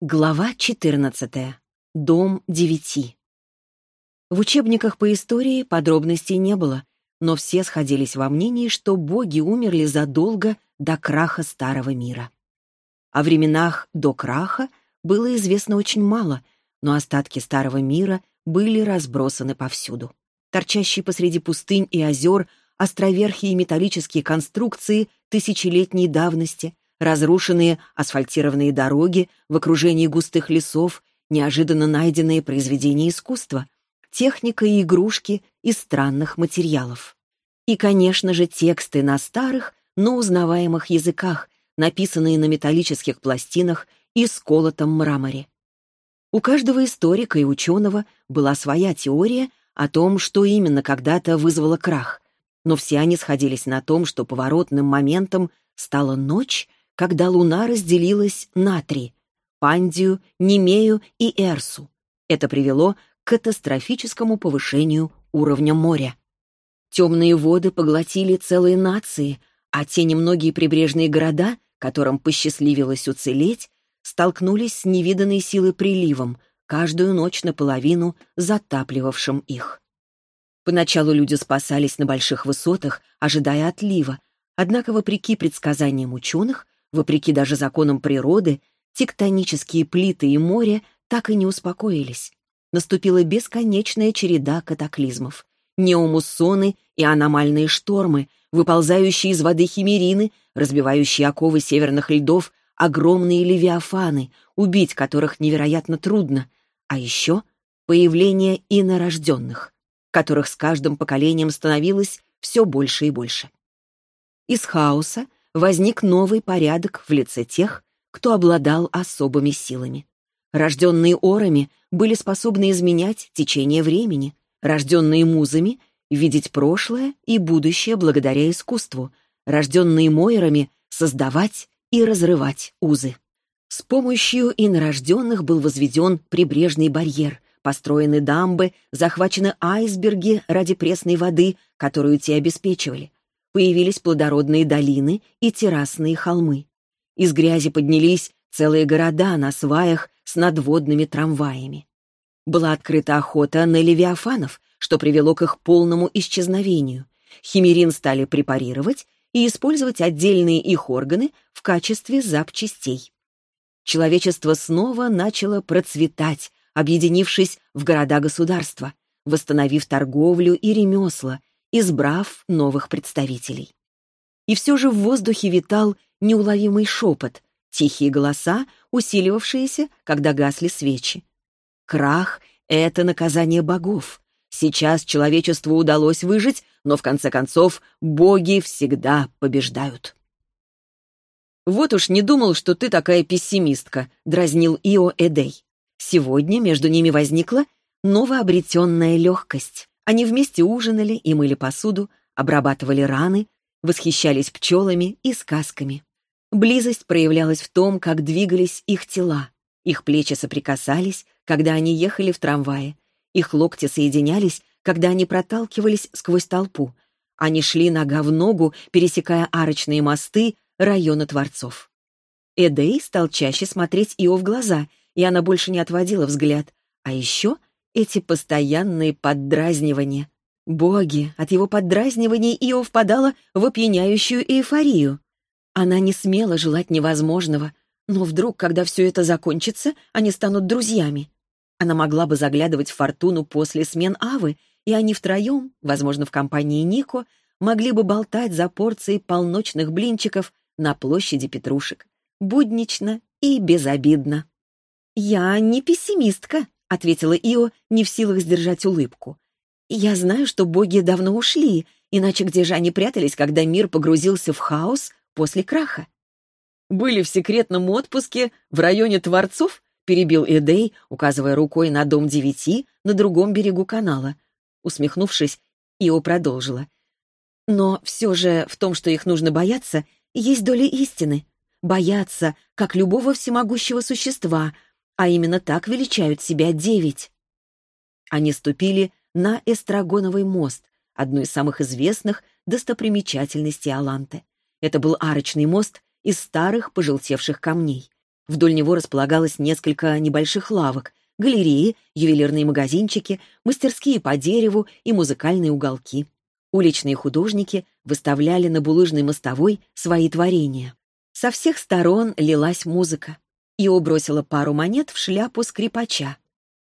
Глава 14. Дом девяти. В учебниках по истории подробностей не было, но все сходились во мнении, что боги умерли задолго до краха Старого мира. О временах до краха было известно очень мало, но остатки Старого мира были разбросаны повсюду. Торчащие посреди пустынь и озер островерхие металлические конструкции тысячелетней давности — разрушенные асфальтированные дороги в окружении густых лесов, неожиданно найденные произведения искусства, техника и игрушки из странных материалов. И, конечно же, тексты на старых, но узнаваемых языках, написанные на металлических пластинах и сколотом мраморе. У каждого историка и ученого была своя теория о том, что именно когда-то вызвало крах, но все они сходились на том, что поворотным моментом стала ночь, когда Луна разделилась на три — Пандию, Немею и Эрсу. Это привело к катастрофическому повышению уровня моря. Темные воды поглотили целые нации, а те немногие прибрежные города, которым посчастливилось уцелеть, столкнулись с невиданной силой приливом, каждую ночь наполовину затапливавшим их. Поначалу люди спасались на больших высотах, ожидая отлива, однако, вопреки предсказаниям ученых, Вопреки даже законам природы, тектонические плиты и море так и не успокоились. Наступила бесконечная череда катаклизмов. Неомуссоны и аномальные штормы, выползающие из воды химерины, разбивающие оковы северных льдов, огромные левиафаны, убить которых невероятно трудно, а еще появление инорожденных, которых с каждым поколением становилось все больше и больше. Из хаоса возник новый порядок в лице тех, кто обладал особыми силами. Рожденные орами были способны изменять течение времени, рожденные музами — видеть прошлое и будущее благодаря искусству, рожденные мойрами — создавать и разрывать узы. С помощью инорожденных был возведен прибрежный барьер, построены дамбы, захвачены айсберги ради пресной воды, которую те обеспечивали появились плодородные долины и террасные холмы. Из грязи поднялись целые города на сваях с надводными трамваями. Была открыта охота на левиафанов, что привело к их полному исчезновению. Химерин стали препарировать и использовать отдельные их органы в качестве запчастей. Человечество снова начало процветать, объединившись в города-государства, восстановив торговлю и ремесла, избрав новых представителей. И все же в воздухе витал неуловимый шепот, тихие голоса, усиливавшиеся, когда гасли свечи. Крах — это наказание богов. Сейчас человечеству удалось выжить, но в конце концов боги всегда побеждают. «Вот уж не думал, что ты такая пессимистка», — дразнил Ио Эдей. Сегодня между ними возникла новообретенная легкость. Они вместе ужинали и мыли посуду, обрабатывали раны, восхищались пчелами и сказками. Близость проявлялась в том, как двигались их тела. Их плечи соприкасались, когда они ехали в трамвае. Их локти соединялись, когда они проталкивались сквозь толпу. Они шли нога в ногу, пересекая арочные мосты района Творцов. Эдей стал чаще смотреть Ио в глаза, и она больше не отводила взгляд. А еще эти постоянные поддразнивания. Боги, от его поддразниваний Ио впадала в опьяняющую эйфорию. Она не смела желать невозможного, но вдруг, когда все это закончится, они станут друзьями. Она могла бы заглядывать в фортуну после смен Авы, и они втроем, возможно, в компании Нико, могли бы болтать за порцией полночных блинчиков на площади Петрушек. Буднично и безобидно. «Я не пессимистка», — ответила Ио, не в силах сдержать улыбку. «Я знаю, что боги давно ушли, иначе где же они прятались, когда мир погрузился в хаос после краха?» «Были в секретном отпуске в районе Творцов?» — перебил Эдей, указывая рукой на дом девяти на другом берегу канала. Усмехнувшись, Ио продолжила. «Но все же в том, что их нужно бояться, есть доля истины. Бояться, как любого всемогущего существа — а именно так величают себя девять. Они ступили на Эстрагоновый мост, одну из самых известных достопримечательностей Аланты. Это был арочный мост из старых пожелтевших камней. Вдоль него располагалось несколько небольших лавок, галереи, ювелирные магазинчики, мастерские по дереву и музыкальные уголки. Уличные художники выставляли на булыжной мостовой свои творения. Со всех сторон лилась музыка. Ио бросила пару монет в шляпу скрипача.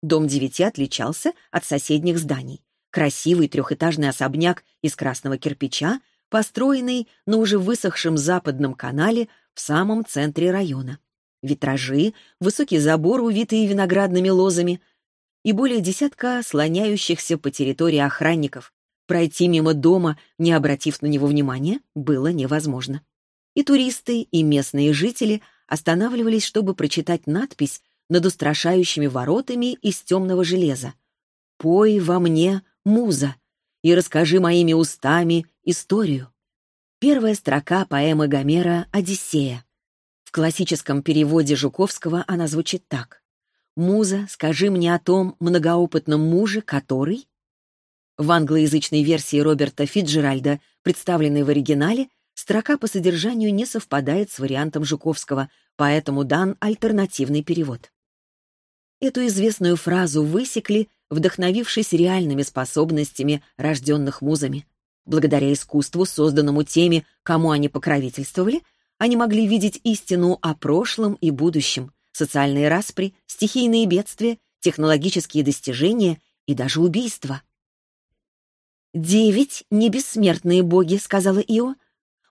Дом девяти отличался от соседних зданий. Красивый трехэтажный особняк из красного кирпича, построенный на уже высохшем западном канале в самом центре района. Витражи, высокий забор, увитый виноградными лозами, и более десятка слоняющихся по территории охранников, Пройти мимо дома, не обратив на него внимания, было невозможно. И туристы, и местные жители останавливались, чтобы прочитать надпись над устрашающими воротами из темного железа. «Пой во мне, муза, и расскажи моими устами историю». Первая строка поэмы Гомера «Одиссея». В классическом переводе Жуковского она звучит так. «Муза, скажи мне о том многоопытном муже, который...» В англоязычной версии Роберта Фиджеральда, представленной в оригинале, строка по содержанию не совпадает с вариантом Жуковского, поэтому дан альтернативный перевод. Эту известную фразу высекли, вдохновившись реальными способностями, рожденных музами. Благодаря искусству, созданному теми, кому они покровительствовали, они могли видеть истину о прошлом и будущем, социальные распри, стихийные бедствия, технологические достижения и даже убийства. «Девять — не бессмертные боги», — сказала Ио.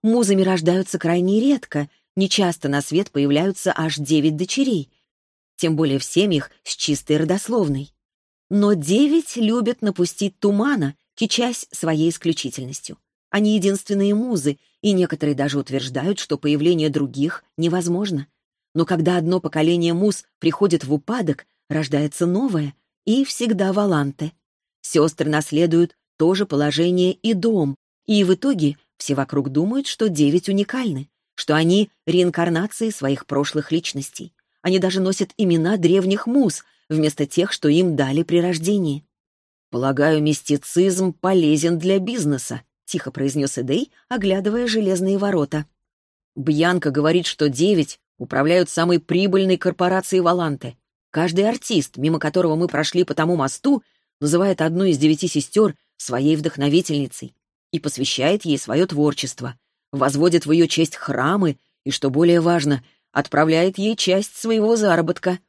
«Музами рождаются крайне редко, нечасто на свет появляются аж девять дочерей, тем более в семьях с чистой родословной. Но девять любят напустить тумана, кичась своей исключительностью. Они единственные музы, и некоторые даже утверждают, что появление других невозможно. Но когда одно поколение муз приходит в упадок, рождается новое, и всегда валанты. Сестры наследуют то же положение и дом, и в итоге все вокруг думают, что девять уникальны, что они — реинкарнации своих прошлых личностей. Они даже носят имена древних муз вместо тех, что им дали при рождении. «Полагаю, мистицизм полезен для бизнеса», — тихо произнес Эдей, оглядывая железные ворота. «Бьянка говорит, что девять управляют самой прибыльной корпорацией Валанте. Каждый артист, мимо которого мы прошли по тому мосту, называет одну из девяти сестер своей вдохновительницей и посвящает ей свое творчество, возводит в ее честь храмы и, что более важно, отправляет ей часть своего заработка.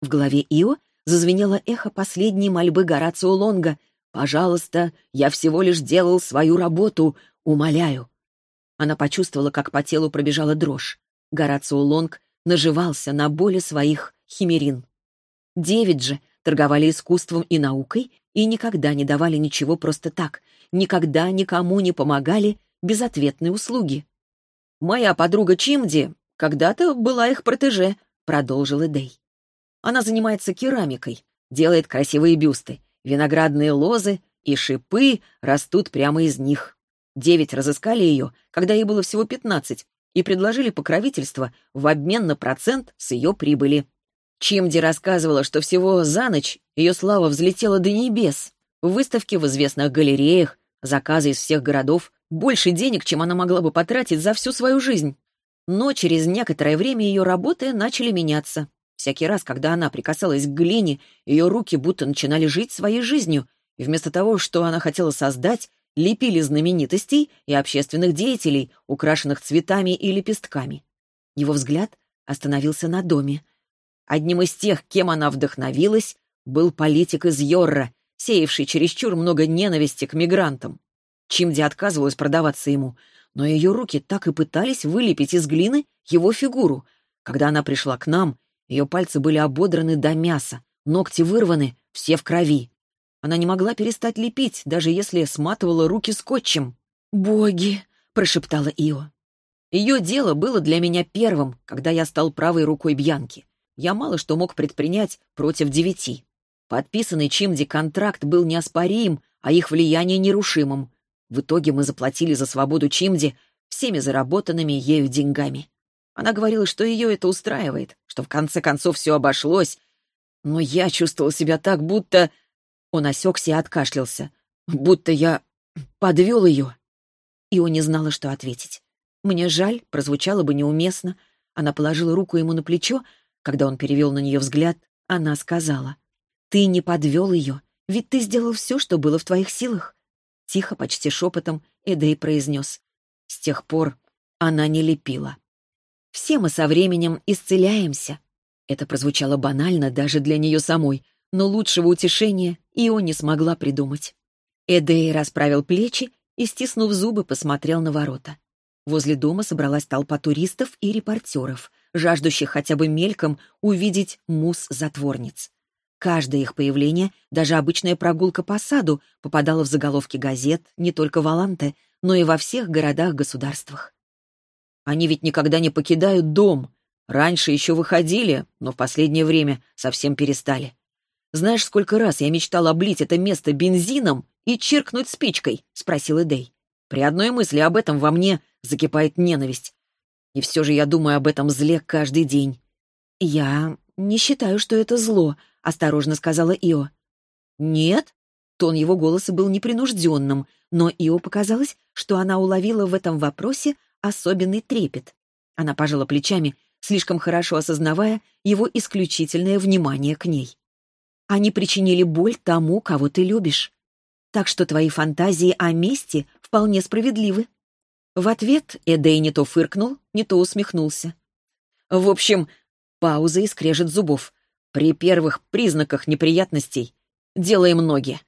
В голове Ио зазвенело эхо последней мольбы Горацио Лонга «Пожалуйста, я всего лишь делал свою работу, умоляю». Она почувствовала, как по телу пробежала дрожь. Горацио Лонг наживался на боли своих химерин. Девять же торговали искусством и наукой и никогда не давали ничего просто так, никогда никому не помогали безответной услуги. «Моя подруга Чимди когда-то была их протеже», — продолжил Эдей. «Она занимается керамикой, делает красивые бюсты, виноградные лозы и шипы растут прямо из них. Девять разыскали ее, когда ей было всего пятнадцать, и предложили покровительство в обмен на процент с ее прибыли. Чимди рассказывала, что всего за ночь ее слава взлетела до небес. В выставке в известных галереях, заказы из всех городов, больше денег, чем она могла бы потратить за всю свою жизнь. Но через некоторое время ее работы начали меняться. Всякий раз, когда она прикасалась к глине, ее руки будто начинали жить своей жизнью, и вместо того, что она хотела создать, лепили знаменитостей и общественных деятелей, украшенных цветами и лепестками. Его взгляд остановился на доме — Одним из тех, кем она вдохновилась, был политик из Йорра, сеявший чересчур много ненависти к мигрантам. Чимди отказывалась продаваться ему, но ее руки так и пытались вылепить из глины его фигуру. Когда она пришла к нам, ее пальцы были ободраны до мяса, ногти вырваны, все в крови. Она не могла перестать лепить, даже если сматывала руки скотчем. «Боги!» — прошептала Ио. Ее дело было для меня первым, когда я стал правой рукой Бьянки я мало что мог предпринять против девяти. Подписанный Чимди контракт был неоспорим, а их влияние нерушимым. В итоге мы заплатили за свободу Чимди всеми заработанными ею деньгами. Она говорила, что ее это устраивает, что в конце концов все обошлось. Но я чувствовал себя так, будто... Он осекся и откашлялся. Будто я подвел ее. И он не знала, что ответить. «Мне жаль», прозвучало бы неуместно, Она положила руку ему на плечо. Когда он перевел на нее взгляд, она сказала. «Ты не подвел ее, ведь ты сделал все, что было в твоих силах». Тихо, почти шепотом, Эдей произнес. С тех пор она не лепила. «Все мы со временем исцеляемся». Это прозвучало банально даже для нее самой, но лучшего утешения Ио не смогла придумать. Эдей расправил плечи и, стиснув зубы, посмотрел на ворота. Возле дома собралась толпа туристов и репортеров, жаждущих хотя бы мельком увидеть мус-затворниц. Каждое их появление, даже обычная прогулка по саду, попадала в заголовки газет не только в Аланте, но и во всех городах-государствах. Они ведь никогда не покидают дом. Раньше еще выходили, но в последнее время совсем перестали. Знаешь, сколько раз я мечтал облить это место бензином и чиркнуть спичкой?» — спросил Эдей. «При одной мысли об этом во мне закипает ненависть. И все же я думаю об этом зле каждый день». «Я не считаю, что это зло», — осторожно сказала Ио. «Нет?» Тон его голоса был непринужденным, но Ио показалось, что она уловила в этом вопросе особенный трепет. Она пожала плечами, слишком хорошо осознавая его исключительное внимание к ней. Они причинили боль тому, кого ты любишь. Так что твои фантазии о мести вполне справедливы». В ответ Эдей не то фыркнул, не то усмехнулся. В общем, пауза и скрежет зубов. При первых признаках неприятностей делаем ноги.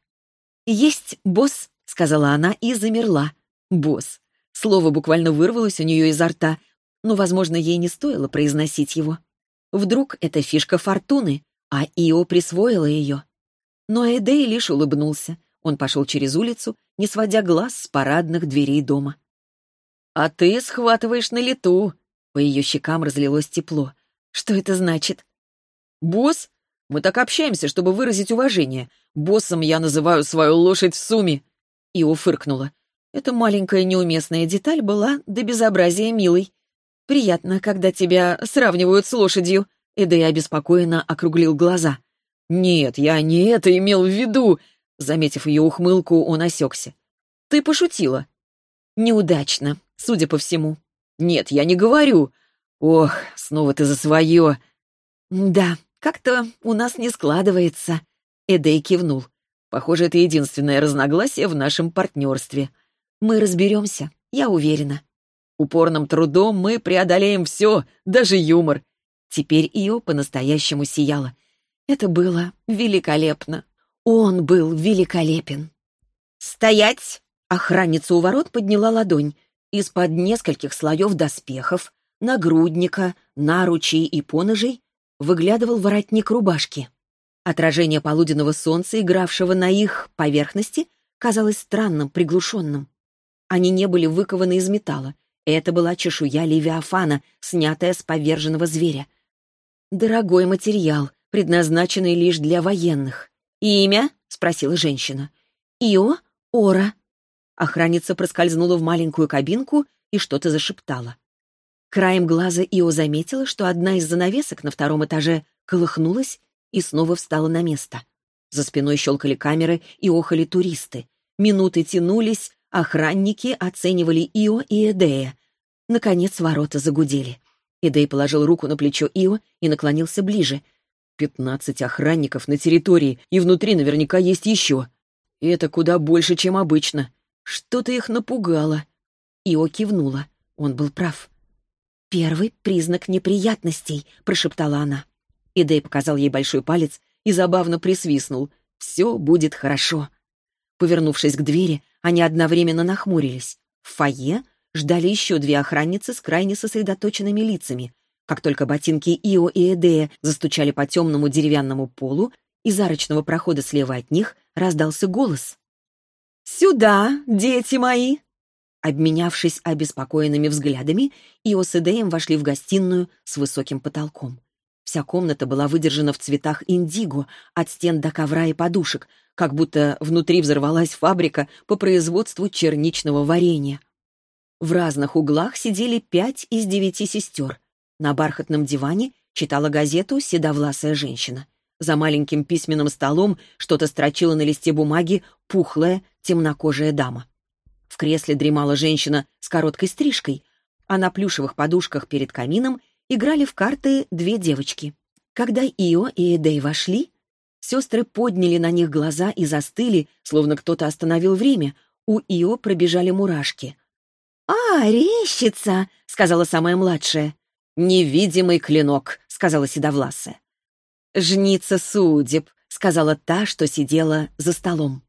«Есть босс», — сказала она и замерла. «Босс». Слово буквально вырвалось у нее изо рта, но, возможно, ей не стоило произносить его. Вдруг это фишка фортуны, а Ио присвоила ее. Но Эдей лишь улыбнулся. Он пошел через улицу, не сводя глаз с парадных дверей дома. «А ты схватываешь на лету!» По ее щекам разлилось тепло. «Что это значит?» «Босс? Мы так общаемся, чтобы выразить уважение. Боссом я называю свою лошадь в сумме!» Ио фыркнула. Эта маленькая неуместная деталь была до безобразия милой. «Приятно, когда тебя сравнивают с лошадью», Эдей обеспокоенно округлил глаза. «Нет, я не это имел в виду!» Заметив ее ухмылку, он осекся. «Ты пошутила?» «Неудачно, судя по всему». «Нет, я не говорю». «Ох, снова ты за свое». «Да, как-то у нас не складывается». Эдей кивнул. «Похоже, это единственное разногласие в нашем партнерстве. Мы разберемся, я уверена. Упорным трудом мы преодолеем все, даже юмор. Теперь Ио по-настоящему сияла. Это было великолепно. Он был великолепен. «Стоять!» Охранница у ворот подняла ладонь. Из-под нескольких слоев доспехов, нагрудника, наручей и поножей выглядывал воротник рубашки. Отражение полуденного солнца, игравшего на их поверхности, казалось странным, приглушенным. Они не были выкованы из металла. Это была чешуя Левиафана, снятая с поверженного зверя — Дорогой материал, предназначенный лишь для военных. «Имя?» — спросила женщина. «Ио Ора». Охранница проскользнула в маленькую кабинку и что-то зашептала. Краем глаза Ио заметила, что одна из занавесок на втором этаже колыхнулась и снова встала на место. За спиной щелкали камеры и охали туристы. Минуты тянулись, охранники оценивали Ио и Эдея. Наконец ворота загудели. Идей положил руку на плечо Ио и наклонился ближе. «Пятнадцать охранников на территории, и внутри наверняка есть еще. И это куда больше, чем обычно. Что-то их напугало». Ио кивнула. Он был прав. «Первый признак неприятностей», — прошептала она. Идей показал ей большой палец и забавно присвистнул. «Все будет хорошо». Повернувшись к двери, они одновременно нахмурились. В фойе ждали еще две охранницы с крайне сосредоточенными лицами. Как только ботинки Ио и Эдея застучали по темному деревянному полу, из арочного прохода слева от них раздался голос. «Сюда, дети мои!» Обменявшись обеспокоенными взглядами, Ио с Эдеем вошли в гостиную с высоким потолком. Вся комната была выдержана в цветах индиго, от стен до ковра и подушек, как будто внутри взорвалась фабрика по производству черничного варенья. В разных углах сидели пять из девяти сестер. На бархатном диване читала газету седовласая женщина. За маленьким письменным столом что-то строчила на листе бумаги пухлая, темнокожая дама. В кресле дремала женщина с короткой стрижкой, а на плюшевых подушках перед камином играли в карты две девочки. Когда Ио и Эдей вошли, сестры подняли на них глаза и застыли, словно кто-то остановил время. У Ио пробежали мурашки. «А, рещица!» — сказала самая младшая. «Невидимый клинок», — сказала седовласая. «Жница судеб», — сказала та, что сидела за столом.